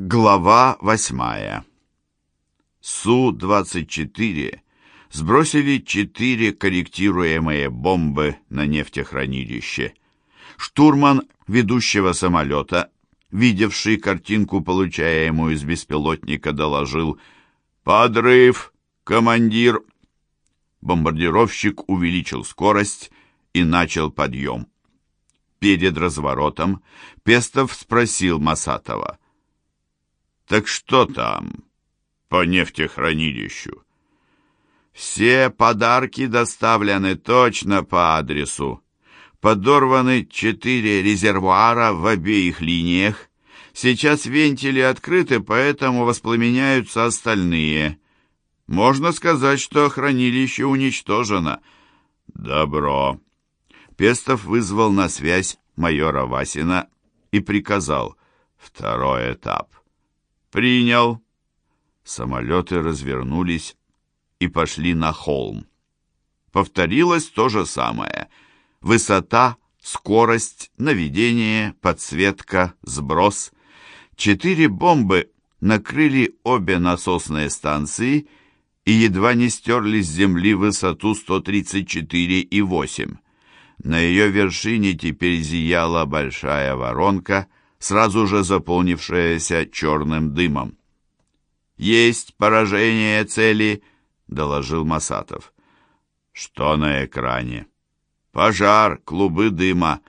Глава восьмая. Су-24 сбросили четыре корректируемые бомбы на нефтехранилище. Штурман ведущего самолета, видевший картинку, получаемую из беспилотника, доложил «Подрыв, командир!» Бомбардировщик увеличил скорость и начал подъем. Перед разворотом Пестов спросил Масатова – так что там по нефтехранилищу? Все подарки доставлены точно по адресу. Подорваны четыре резервуара в обеих линиях. Сейчас вентили открыты, поэтому воспламеняются остальные. Можно сказать, что хранилище уничтожено. Добро. Пестов вызвал на связь майора Васина и приказал второй этап. «Принял». Самолеты развернулись и пошли на холм. Повторилось то же самое. Высота, скорость, наведение, подсветка, сброс. Четыре бомбы накрыли обе насосные станции и едва не стерли с земли высоту 134,8. На ее вершине теперь зияла большая воронка – сразу же заполнившаяся черным дымом. «Есть поражение цели», — доложил Масатов. «Что на экране?» «Пожар, клубы дыма.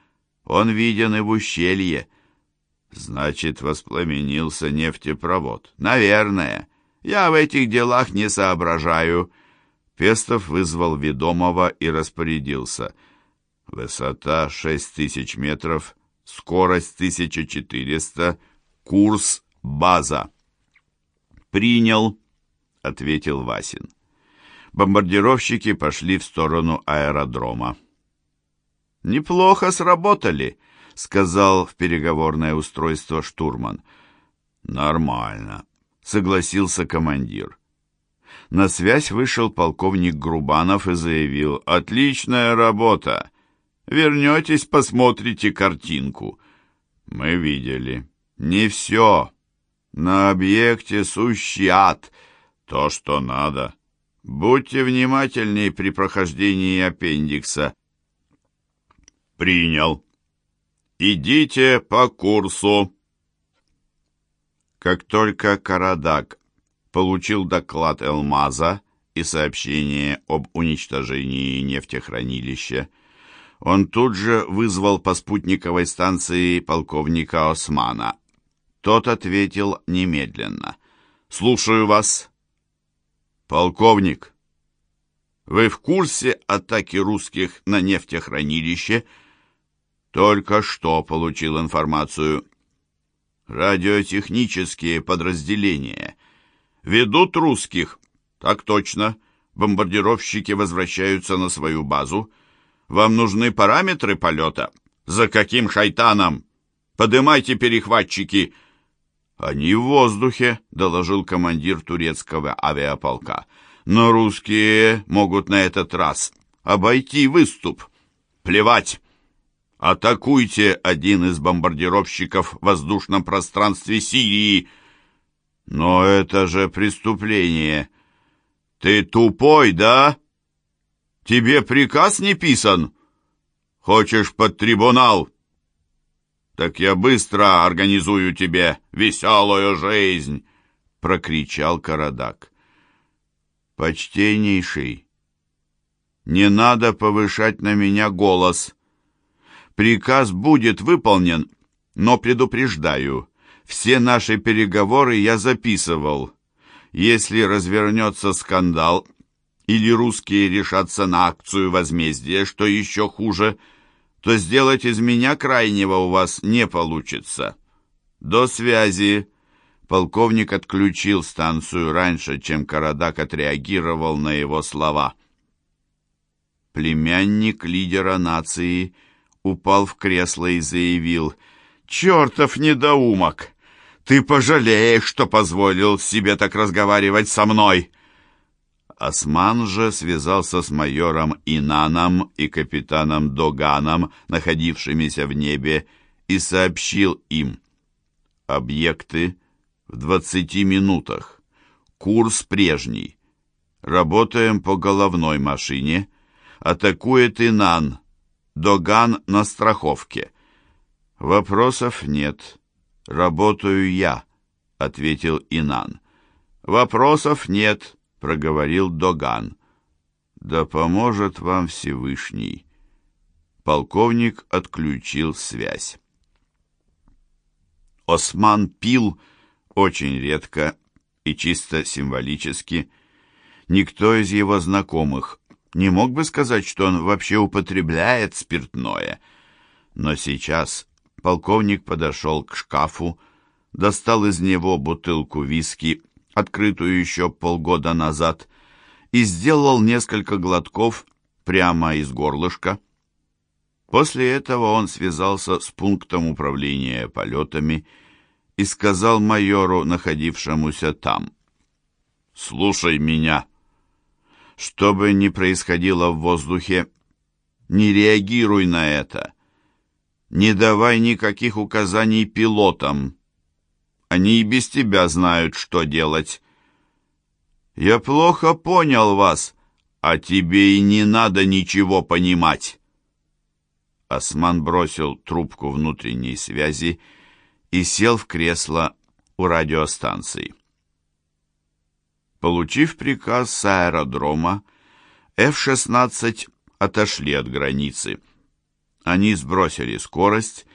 Он виден и в ущелье». «Значит, воспламенился нефтепровод». «Наверное. Я в этих делах не соображаю». Пестов вызвал ведомого и распорядился. «Высота шесть тысяч метров, скорость 1400, курс база. «Принял», — ответил Васин. Бомбардировщики пошли в сторону аэродрома. «Неплохо сработали», — сказал в переговорное устройство штурман. «Нормально», — согласился командир. На связь вышел полковник Грубанов и заявил «Отличная работа! Вернетесь, посмотрите картинку. Мы видели. Не все. На объекте сущий ад. То, что надо. Будьте внимательней при прохождении аппендикса. Принял. Идите по курсу. Как только Карадак получил доклад Элмаза и сообщение об уничтожении нефтехранилища, он тут же вызвал по спутниковой станции полковника Османа. Тот ответил немедленно. «Слушаю вас». «Полковник, вы в курсе атаки русских на нефтехранилище?» «Только что получил информацию». «Радиотехнические подразделения. Ведут русских?» «Так точно. Бомбардировщики возвращаются на свою базу». Вам нужны параметры полета? За каким шайтаном? Подымайте перехватчики!» «Они в воздухе», — доложил командир турецкого авиаполка. «Но русские могут на этот раз обойти выступ. Плевать! Атакуйте один из бомбардировщиков в воздушном пространстве Сирии!» «Но это же преступление!» «Ты тупой, да?» Тебе приказ не писан? Хочешь под трибунал? Так я быстро организую тебе веселую жизнь!» — прокричал Карадак. «Почтеннейший, не надо повышать на меня голос. Приказ будет выполнен, но предупреждаю, все наши переговоры я записывал. Если развернется скандал, или русские решатся на акцию возмездия, что еще хуже, то сделать из меня крайнего у вас не получится. До связи. Полковник отключил станцию раньше, чем Карадак отреагировал на его слова. Племянник лидера нации упал в кресло и заявил «Чертов недоумок! Ты пожалеешь, что позволил себе так разговаривать со мной!» Осман же связался с майором Инаном и капитаном Доганом, находившимися в небе, и сообщил им. Объекты в 20 минутах. Курс прежний. Работаем по головной машине. Атакует Инан. Доган на страховке. Вопросов нет. Работаю я, ответил Инан. Вопросов нет, проговорил Доган. Да поможет вам Всевышний. Полковник отключил связь. Осман пил очень редко и чисто символически. Никто из его знакомых не мог бы сказать, что он вообще употребляет спиртное. Но сейчас полковник подошел к шкафу, достал из него бутылку виски, открытую еще полгода назад, и сделал несколько глотков прямо из горлышка. После этого он связался с пунктом управления полетами и сказал майору, находившемуся там, «Слушай меня. Что бы ни происходило в воздухе, не реагируй на это. Не давай никаких указаний пилотам. Они и без тебя знают, что делать. Я плохо понял вас, а тебе и не надо ничего понимать». Осман бросил трубку внутренней связи и сел в кресло у радиостанции. Получив приказ с аэродрома, F-16 отошли от границы. Они сбросили скорость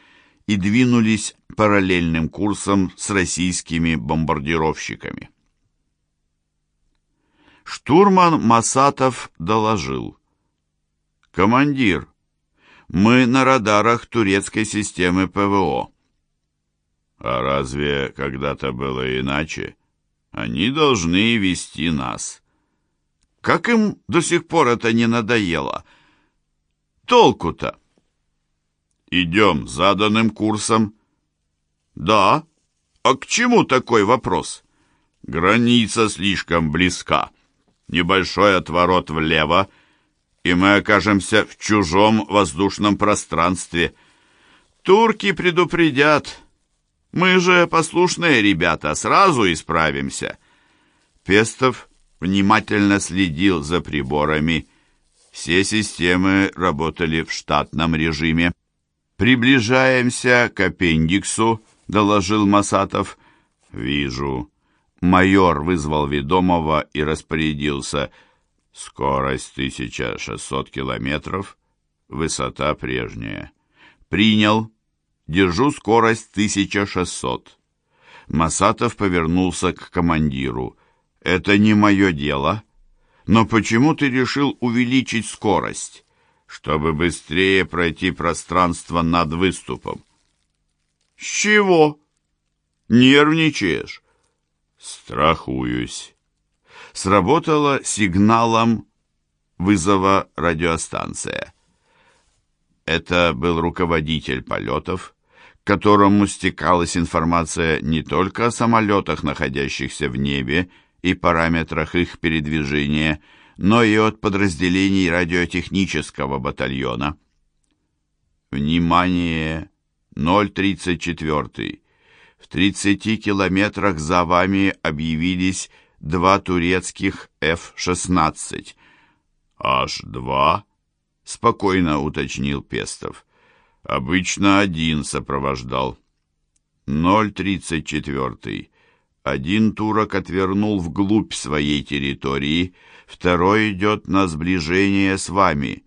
и двинулись параллельным курсом с российскими бомбардировщиками. Штурман Масатов доложил. «Командир, мы на радарах турецкой системы ПВО. А разве когда-то было иначе? Они должны вести нас. Как им до сих пор это не надоело? Толку-то? Идем заданным курсом. Да. А к чему такой вопрос? Граница слишком близка. Небольшой отворот влево — и мы окажемся в чужом воздушном пространстве. Турки предупредят. Мы же послушные ребята, сразу исправимся. Пестов внимательно следил за приборами. Все системы работали в штатном режиме. «Приближаемся к аппендиксу», — доложил Масатов. «Вижу». Майор вызвал ведомого и распорядился — Скорость 1600 километров, высота прежняя. Принял. Держу скорость 1600. Масатов повернулся к командиру. Это не мое дело. Но почему ты решил увеличить скорость? Чтобы быстрее пройти пространство над выступом. С чего? Нервничаешь? Страхуюсь сработала сигналом вызова радиостанция. Это был руководитель полетов, к которому стекалась информация не только о самолетах, находящихся в небе, и параметрах их передвижения, но и от подразделений радиотехнического батальона. Внимание! 034. В 30 километрах за вами объявились два турецких F-16. «Аж два?» — спокойно уточнил Пестов. «Обычно один сопровождал». «Ноль тридцать четвертый. Один турок отвернул вглубь своей территории, второй идет на сближение с вами».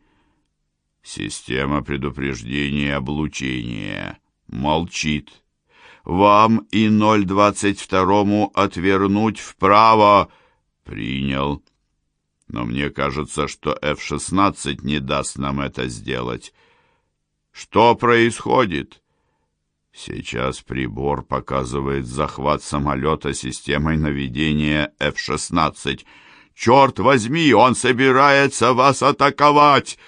«Система предупреждения облучения. Молчит». Вам и 022 отвернуть вправо. Принял. Но мне кажется, что F-16 не даст нам это сделать. Что происходит? Сейчас прибор показывает захват самолета системой наведения F-16. Черт возьми, он собирается вас атаковать!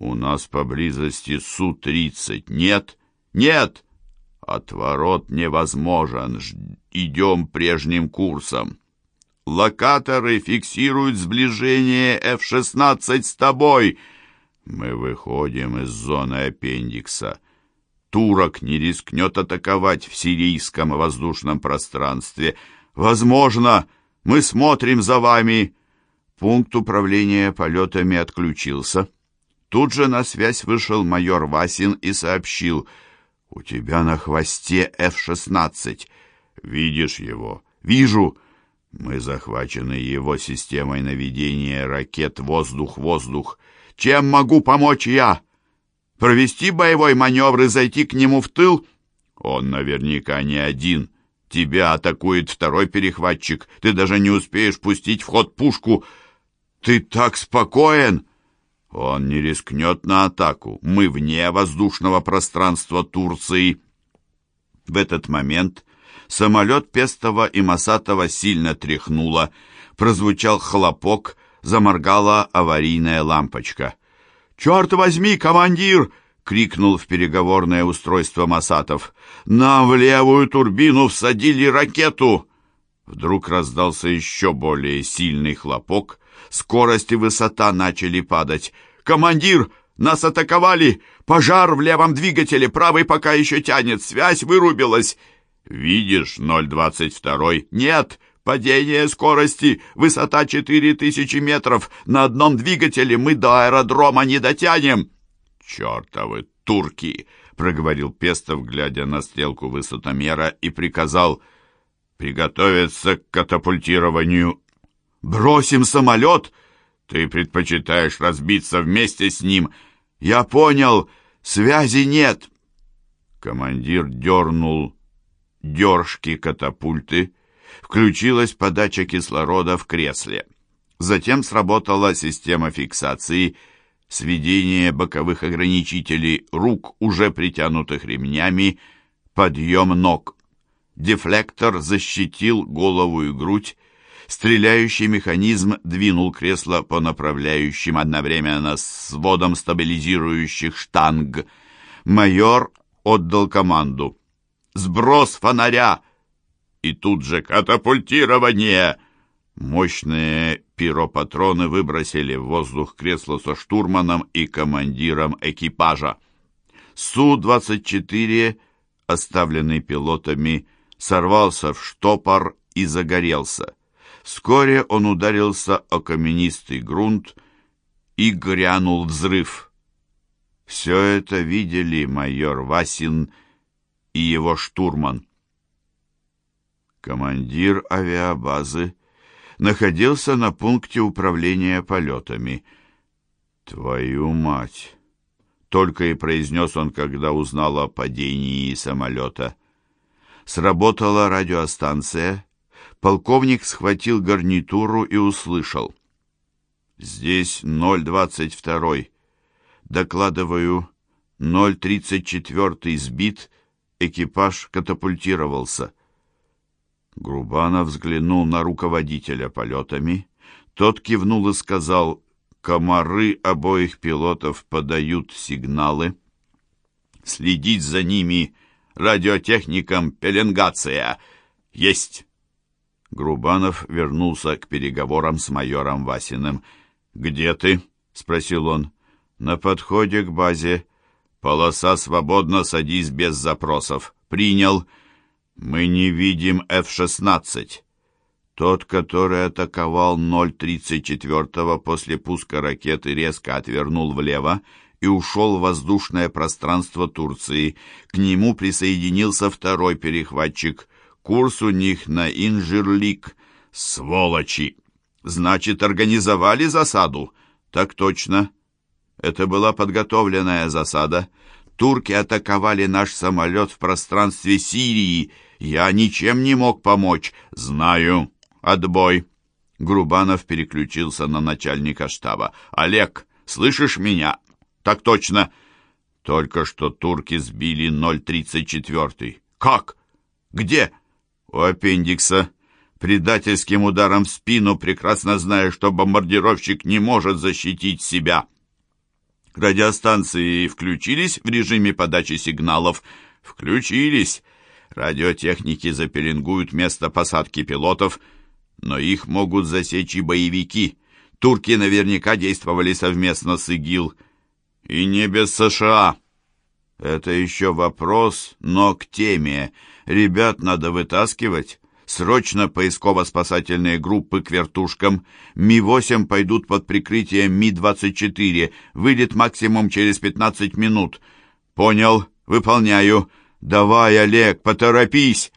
У нас поблизости Су-30. Нет, нет! Отворот невозможен. Идем прежним курсом. Локаторы фиксируют сближение F-16 с тобой. Мы выходим из зоны аппендикса. турок не рискнет атаковать в сирийском воздушном пространстве. Возможно, мы смотрим за вами. Пункт управления полетами отключился. Тут же на связь вышел майор Васин и сообщил, «У тебя на хвосте F-16. Видишь его?» «Вижу. Мы захвачены его системой наведения ракет «Воздух-воздух». Чем могу помочь я? Провести боевой маневр и зайти к нему в тыл? Он наверняка не один. Тебя атакует второй перехватчик. Ты даже не успеешь пустить в ход пушку. Ты так спокоен!» Он не рискнет на атаку. Мы вне воздушного пространства Турции. В этот момент самолет Пестова и Масатова сильно тряхнуло. Прозвучал хлопок, заморгала аварийная лампочка. «Черт возьми, командир!» — крикнул в переговорное устройство Масатов. «Нам в левую турбину всадили ракету!» Вдруг раздался еще более сильный хлопок — Скорость и высота начали падать. «Командир, нас атаковали! Пожар в левом двигателе, правый пока еще тянет, связь вырубилась!» «Видишь, 022?» «Нет, падение скорости, высота 4000 метров, на одном двигателе мы до аэродрома не дотянем!» «Чертовы турки!» — проговорил Пестов, глядя на стрелку высотомера, и приказал приготовиться к катапультированию Бросим самолет? Ты предпочитаешь разбиться вместе с ним. Я понял, связи нет. Командир дернул дершки катапульты. Включилась подача кислорода в кресле. Затем сработала система фиксации, сведение боковых ограничителей рук, уже притянутых ремнями, подъем ног. Дефлектор защитил голову и грудь, Стреляющий механизм двинул кресло по направляющим одновременно с сводом стабилизирующих штанг. Майор отдал команду. «Сброс фонаря!» И тут же катапультирование! Мощные пиропатроны выбросили в воздух кресло со штурманом и командиром экипажа. Су-24, оставленный пилотами, сорвался в штопор и загорелся. Вскоре он ударился о каменистый грунт и грянул взрыв. Все это видели майор Васин и его штурман. Командир авиабазы находился на пункте управления полетами. «Твою мать!» — только и произнес он, когда узнал о падении самолета. Сработала радиостанция, Полковник схватил гарнитуру и услышал. «Здесь 022. Докладываю, 034 сбит, экипаж катапультировался». Грубанов взглянул на руководителя полетами. Тот кивнул и сказал, «Комары обоих пилотов подают сигналы. Следить за ними радиотехникам пеленгация. Есть!» Грубанов вернулся к переговорам с майором Васиным. «Где ты?» — спросил он. «На подходе к базе. Полоса свободно, садись без запросов. Принял. Мы не видим F-16». Тот, который атаковал 034-го после пуска ракеты, резко отвернул влево и ушел в воздушное пространство Турции. К нему присоединился второй перехватчик. Курс у них на Инжирлик. Сволочи! Значит, организовали засаду? Так точно. Это была подготовленная засада. Турки атаковали наш самолет в пространстве Сирии. Я ничем не мог помочь. Знаю. Отбой. Грубанов переключился на начальника штаба. «Олег, слышишь меня?» «Так точно!» «Только что турки сбили 034 «Как? Где?» у аппендикса. Предательским ударом в спину, прекрасно зная, что бомбардировщик не может защитить себя. Радиостанции включились в режиме подачи сигналов? Включились. Радиотехники запеленгуют место посадки пилотов, но их могут засечь и боевики. Турки наверняка действовали совместно с ИГИЛ. И не без США. Это еще вопрос, но к теме. Ребят надо вытаскивать. Срочно поисково-спасательные группы к вертушкам. Ми-8 пойдут под прикрытием Ми-24. Вылет максимум через 15 минут. Понял, выполняю. Давай, Олег, поторопись.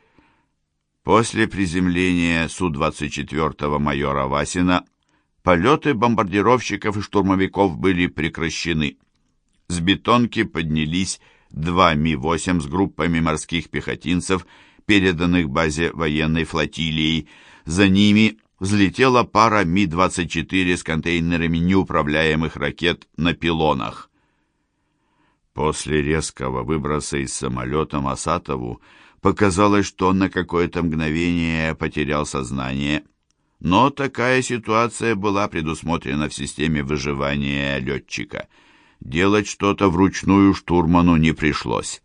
После приземления Су-24 майора Васина полеты бомбардировщиков и штурмовиков были прекращены. С бетонки поднялись два Ми-8 с группами морских пехотинцев, переданных базе военной флотилии. За ними взлетела пара Ми-24 с контейнерами неуправляемых ракет на пилонах. После резкого выброса из самолета Масатову Показалось, что он на какое-то мгновение потерял сознание. Но такая ситуация была предусмотрена в системе выживания летчика. Делать что-то вручную штурману не пришлось.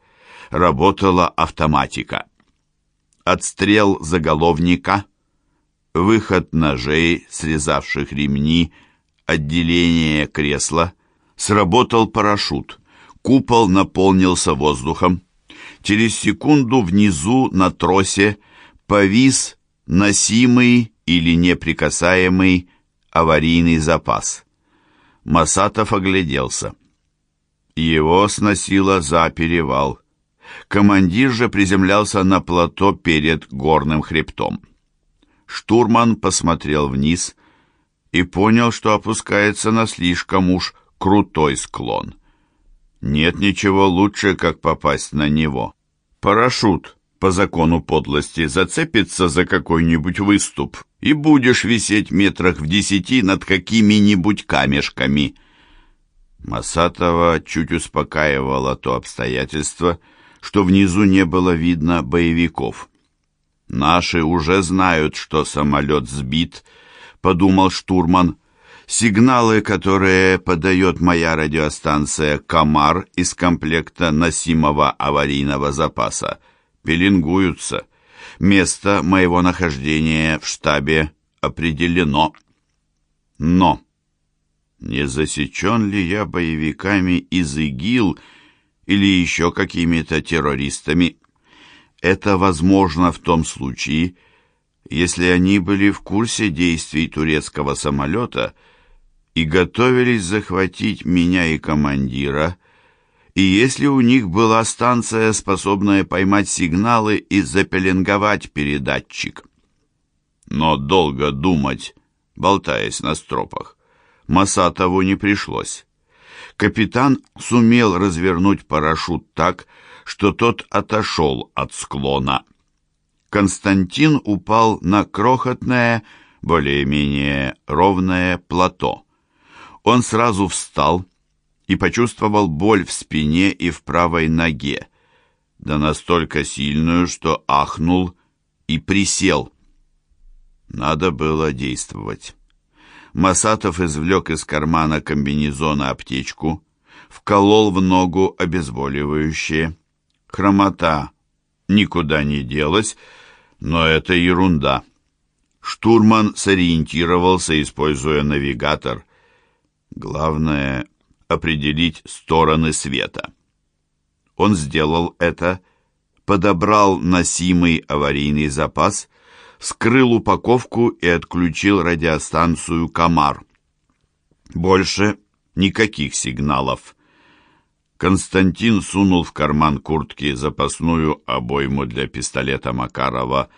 Работала автоматика. Отстрел заголовника, выход ножей, срезавших ремни, отделение кресла. Сработал парашют. Купол наполнился воздухом. Через секунду внизу на тросе повис носимый или неприкасаемый аварийный запас. Масатов огляделся. Его сносило за перевал. Командир же приземлялся на плато перед горным хребтом. Штурман посмотрел вниз и понял, что опускается на слишком уж крутой склон. Нет ничего лучше, как попасть на него. Парашют, по закону подлости, зацепится за какой-нибудь выступ, и будешь висеть метрах в десяти над какими-нибудь камешками. Масатова чуть успокаивало то обстоятельство, что внизу не было видно боевиков. «Наши уже знают, что самолет сбит», — подумал штурман, Сигналы, которые подает моя радиостанция «Комар» из комплекта носимого аварийного запаса, пеленгуются. Место моего нахождения в штабе определено. Но не засечен ли я боевиками из ИГИЛ или еще какими-то террористами? Это возможно в том случае, если они были в курсе действий турецкого самолета – и готовились захватить меня и командира, и если у них была станция, способная поймать сигналы и запеленговать передатчик. Но долго думать, болтаясь на стропах, Масатову не пришлось. Капитан сумел развернуть парашют так, что тот отошел от склона. Константин упал на крохотное, более-менее ровное плато. Он сразу встал и почувствовал боль в спине и в правой ноге, да настолько сильную, что ахнул и присел. Надо было действовать. Масатов извлек из кармана комбинезона аптечку, вколол в ногу обезболивающее. Хромота никуда не делась, но это ерунда. Штурман сориентировался, используя навигатор, Главное — определить стороны света. Он сделал это, подобрал носимый аварийный запас, скрыл упаковку и отключил радиостанцию «Комар». Больше никаких сигналов. Константин сунул в карман куртки запасную обойму для пистолета Макарова,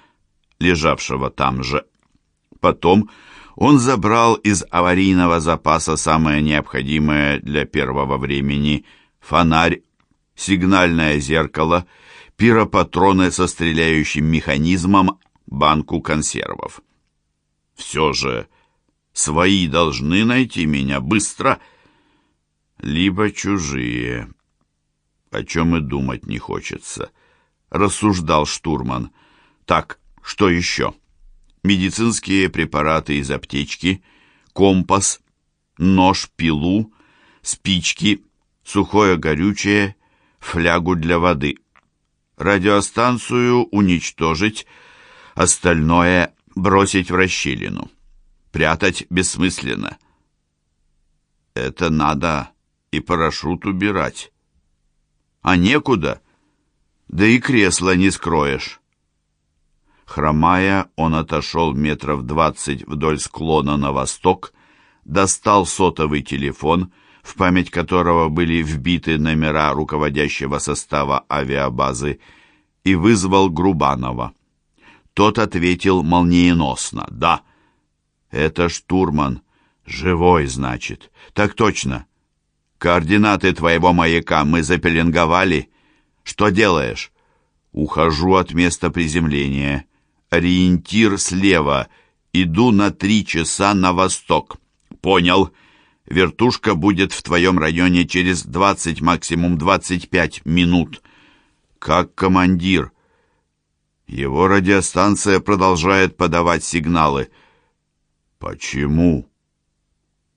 лежавшего там же. Потом он забрал из аварийного запаса самое необходимое для первого времени – фонарь, сигнальное зеркало, пиропатроны со стреляющим механизмом, банку консервов. Все же свои должны найти меня быстро, либо чужие, о чем и думать не хочется, рассуждал штурман. Так, что еще? медицинские препараты из аптечки, компас, нож-пилу, спички, сухое горючее, флягу для воды. Радиостанцию уничтожить, остальное бросить в расщелину. Прятать бессмысленно. Это надо и парашют убирать. а некуда. Да и кресло не скроешь. Хромая, он отошел метров двадцать вдоль склона на восток, достал сотовый телефон, в память которого были вбиты номера руководящего состава авиабазы, и вызвал Грубанова. Тот ответил молниеносно «Да». «Это штурман. Живой, значит. Так точно. Координаты твоего маяка мы запеленговали. Что делаешь?» «Ухожу от места приземления. Ориентир слева. Иду на три часа на восток». «Понял. Вертушка будет в твоем районе через 20, максимум 25 минут». «Как командир?» Его радиостанция продолжает подавать сигналы. Почему?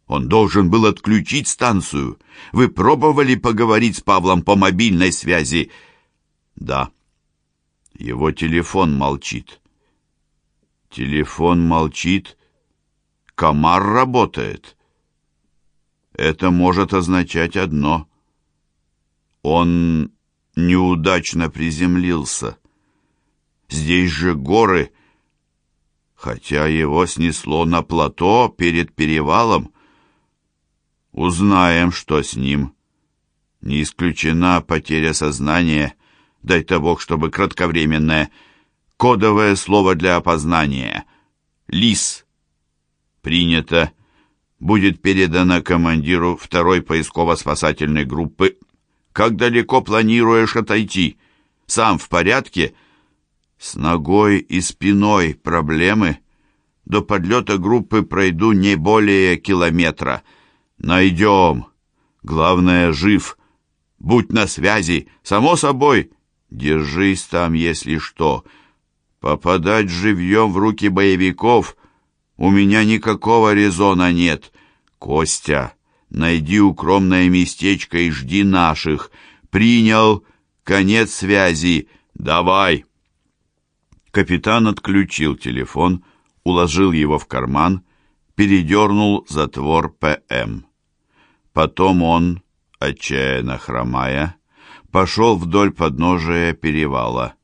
Он должен был отключить станцию. Вы пробовали поговорить с Павлом по мобильной связи? Да. Его телефон молчит. Телефон молчит. Комар работает. Это может означать одно. Он неудачно приземлился. Здесь же горы, хотя его снесло на плато перед перевалом. Узнаем, что с ним. Не исключена потеря сознания, дай-то Бог, чтобы кратковременное. Кодовое слово для опознания. Лис. Принято. Будет передано командиру второй поисково-спасательной группы. Как далеко планируешь отойти? Сам в порядке?» С ногой и спиной проблемы. До подлета группы пройду не более километра. Найдем. Главное, жив. Будь на связи. Само собой. Держись там, если что. Попадать живьем в руки боевиков у меня никакого резона нет. Костя, найди укромное местечко и жди наших. Принял. Конец связи. Давай. Капитан отключил телефон, уложил его в карман, передернул затвор ПМ. Потом он, отчаянно хромая, пошел вдоль подножия перевала.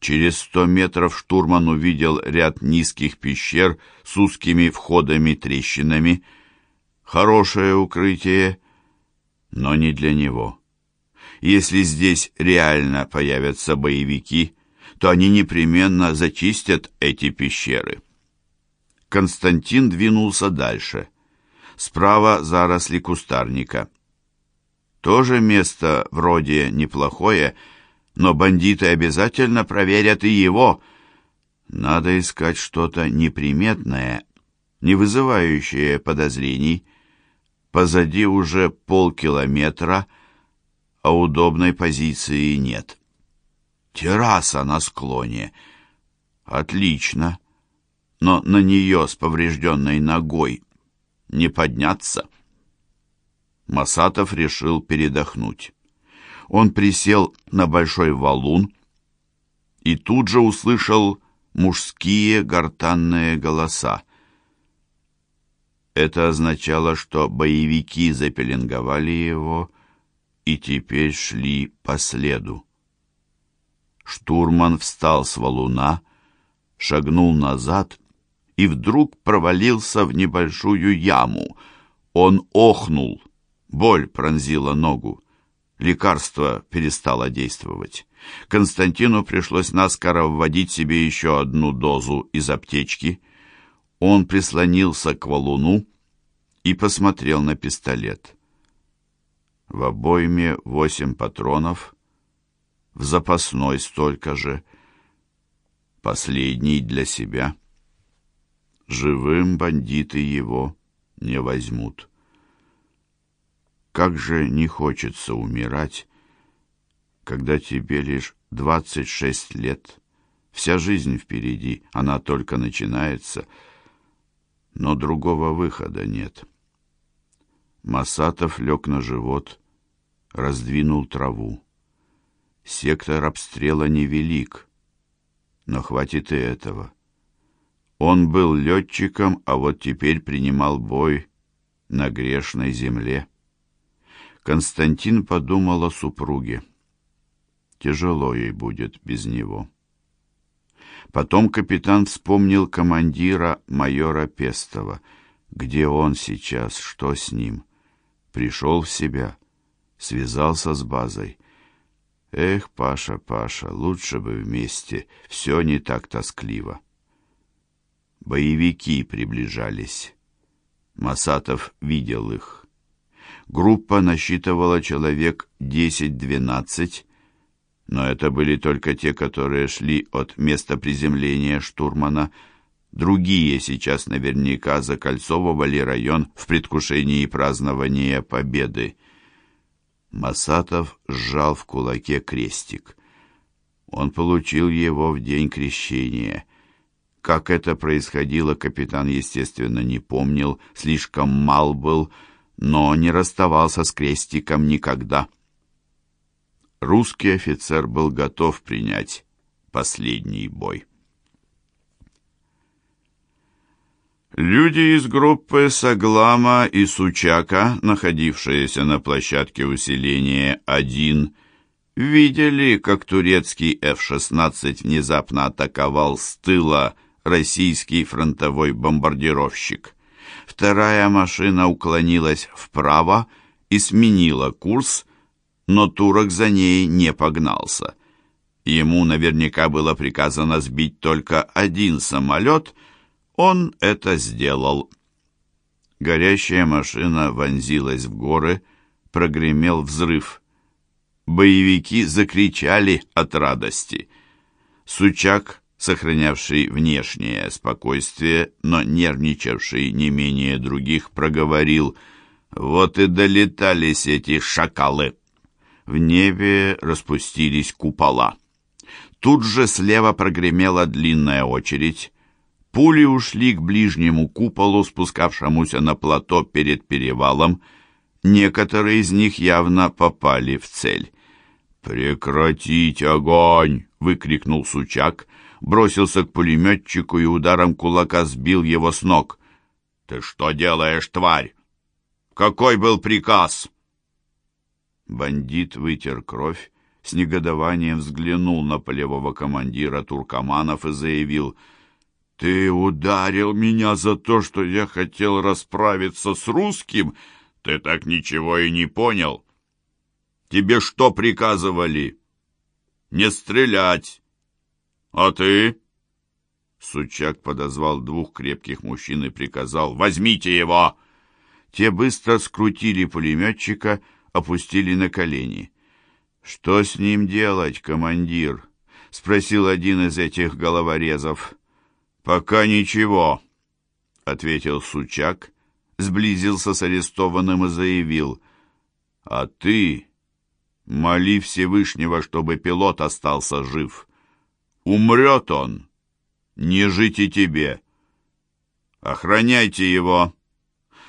Через сто метров штурман увидел ряд низких пещер с узкими входами-трещинами. Хорошее укрытие, но не для него. Если здесь реально появятся боевики, то они непременно зачистят эти пещеры. Константин двинулся дальше. Справа заросли кустарника. Тоже место вроде неплохое, но бандиты обязательно проверят и его. Надо искать что-то неприметное, не вызывающее подозрений. Позади уже полкилометра, а удобной позиции нет. Терраса на склоне. Отлично. Но на нее с поврежденной ногой не подняться. Масатов решил передохнуть. Он присел на большой валун и тут же услышал мужские гортанные голоса. Это означало, что боевики запеленговали его и теперь шли по следу. Штурман встал с валуна, шагнул назад и вдруг провалился в небольшую яму. Он охнул. Боль пронзила ногу. Лекарство перестало действовать. Константину пришлось наскоро вводить себе еще одну дозу из аптечки. Он прислонился к валуну и посмотрел на пистолет. В обойме восемь патронов — в запасной столько же. Последний для себя. Живым бандиты его не возьмут. Как же не хочется умирать, когда тебе лишь двадцать шесть лет. Вся жизнь впереди, она только начинается, но другого выхода нет. Масатов лег на живот, раздвинул траву. Сектор обстрела невелик, но хватит и этого. Он был летчиком, а вот теперь принимал бой на грешной земле. Константин подумал о супруге. Тяжело ей будет без него. Потом капитан вспомнил командира майора Пестова. Где он сейчас, что с ним? Пришел в себя, связался с базой. Эх, Паша, Паша, лучше бы вместе, все не так тоскливо. Боевики приближались. Масатов видел их. Группа насчитывала человек 10-12, но это были только те, которые шли от места приземления штурмана. Другие сейчас наверняка закольцовывали район в предвкушении празднования победы. Масатов сжал в кулаке крестик. Он получил его в день крещения. Как это происходило, капитан, естественно, не помнил, слишком мал был, но не расставался с крестиком никогда. Русский офицер был готов принять последний бой. Люди из группы Саглама и Сучака, находившиеся на площадке усиления 1, видели, как турецкий F-16 внезапно атаковал с тыла российский фронтовой бомбардировщик. Вторая машина уклонилась вправо и сменила курс, но турок за ней не погнался. Ему наверняка было приказано сбить только один самолет — он это сделал. Горящая машина вонзилась в горы, прогремел взрыв. Боевики закричали от радости. Сучак, сохранявший внешнее спокойствие, но нервничавший не менее других, проговорил «Вот и долетались эти шакалы!» В небе распустились купола. Тут же слева прогремела длинная очередь. Пули ушли к ближнему куполу, спускавшемуся на плато перед перевалом. Некоторые из них явно попали в цель. «Прекратить огонь!» — выкрикнул Сучак, бросился к пулеметчику и ударом кулака сбил его с ног. «Ты что делаешь, тварь? Какой был приказ?» Бандит вытер кровь, с негодованием взглянул на полевого командира туркоманов и заявил — «Ты ударил меня за то, что я хотел расправиться с русским? Ты так ничего и не понял. Тебе что приказывали? Не стрелять. А ты?» Сучак подозвал двух крепких мужчин и приказал «Возьмите его!» Те быстро скрутили пулеметчика, опустили на колени. «Что с ним делать, командир?» — спросил один из этих головорезов. «Пока ничего», — ответил Сучак, сблизился с арестованным и заявил. «А ты моли Всевышнего, чтобы пилот остался жив. Умрет он, не жить и тебе. Охраняйте его».